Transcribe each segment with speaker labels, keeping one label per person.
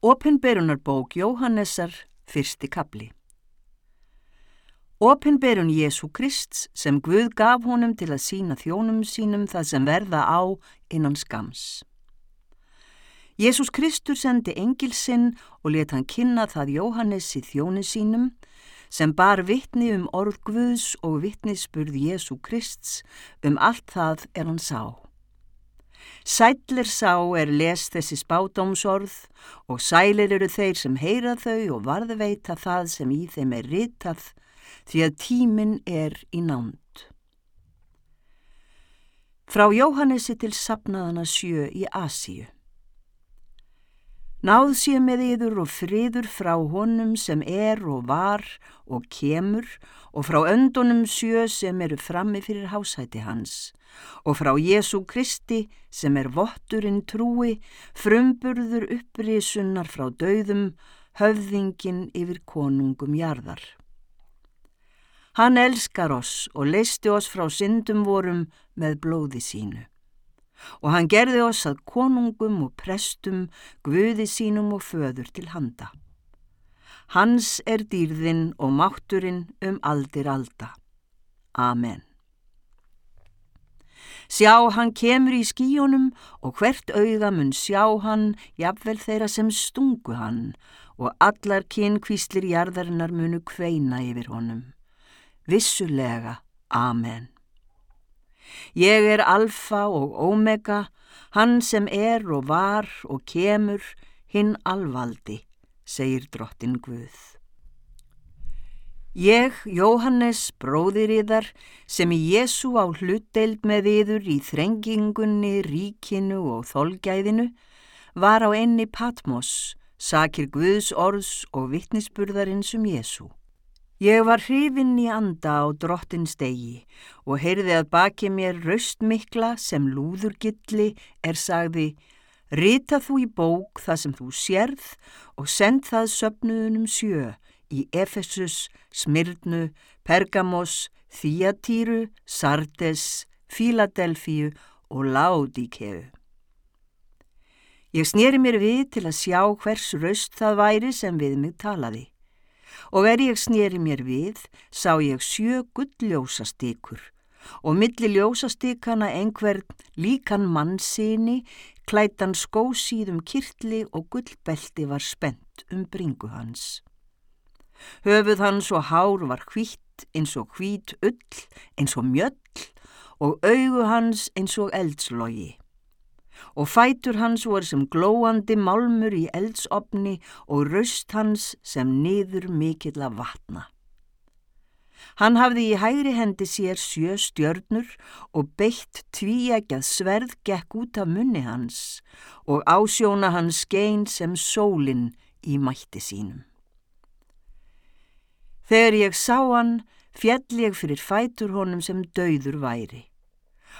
Speaker 1: Opinberunarbók Jóhannesar, fyrsti kapli Opinberun Jésu Krist sem Guð gaf honum til að sína þjónum sínum það sem verða á innan skams. Jésús Kristur sendi engilsinn og let hann kynna það Jóhannes í þjóni sínum sem bar vittni um orð Guðs og vittnisspurð Jésu Krists um allt það er hann sá. Sætlir sá er les þessi spádómsorð og sælir eru þeir sem heyra þau og varðveita það sem í þeim er ritað því að tíminn er í nánd. Frá Jóhannesi til sapnaðana sjö í Asíu. Náð sé með yður og friður frá honum sem er og var og kemur og frá öndunum sjö sem eru frammi fyrir hásæti hans og frá Jésu Kristi sem er votturinn trúi, frumburður upprisunnar frá dauðum, höfðingin yfir konungum jarðar. Hann elskar oss og leisti oss frá syndum vorum með blóði sínu og hann gerði oss að konungum og prestum, guði sínum og föður til handa. Hans er dýrðinn og mátturinn um aldir alda. Amen. Sjá, hann kemur í skíunum og hvert auða mun sjá hann, jafnvel þeirra sem stungu hann, og allar kynkvíslir jarðarinnar munu kveina yfir honum. Vissulega, Amen. Ég er alfa og omega, hann sem er og var og kemur, hinn alvaldi, segir drottin Guð. Ég, Jóhannes, bróðir yðar, sem í Jésu á hlutdeild með yður í þrengingunni, ríkinu og þolgæðinu, var á enni Patmos, sakir Guðs orðs og vittnisburðarins um Jésu. Ég var hrifinn í anda á drottins degi og heyrði að baki mér raustmikla sem lúðurgilli er sagði Rita þú í bók það sem þú sérð og send það söpnuðunum sjö í Efesus, Smyrnu, Pergamos, Þíatýru, Sardes, Fíladelfíu og Láðíkeu. Ég snýri mér við til að sjá hvers raust það væri sem við mig talaði og er ég snýri mér við, sá ég sjö gulljósastykur og milli ljósastykana einhvern líkan mannsini, klætan skósíðum kirtli og gullbelti var spennt um bringu hans. Höfuð hans og hár var hvitt eins og hvít ull, eins og mjöll og augu hans eins og eldslogi og fætur hans voru sem glóandi málmur í eldsopni og raust hans sem niður mikill að vatna. Hann hafði í hægri hendi sér sjö stjörnur og beitt tvíækjað sverð gekk út af munni hans og ásjóna hans skein sem sólinn í mætti sínum. Þegar ég sá hann, fjall ég fyrir fætur honum sem dauður væri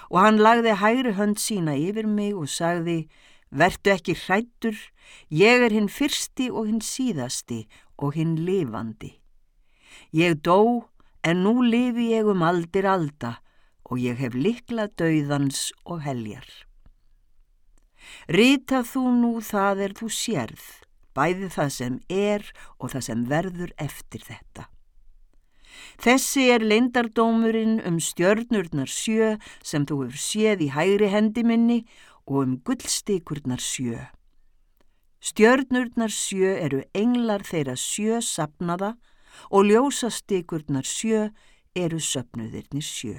Speaker 1: og hann lagði hægri hönd sína yfir mig og sagði, vertu ekki hrættur, ég er hinn fyrsti og hinn síðasti og hinn lifandi. Ég dó, en nú lifi ég um aldir alda og ég hef likla dauðans og heljar. Rita þú nú það er þú sérð, bæði það sem er og það sem verður eftir þetta. Þessi er leindardómurinn um stjörnurnar sjö sem þú hefur séð í hægri hendi minni og um gullstikurnar sjö. Stjörnurnar sjö eru englar þeirra sjö sapnaða og ljósastikurnar sjö eru söpnuðirnir sjö.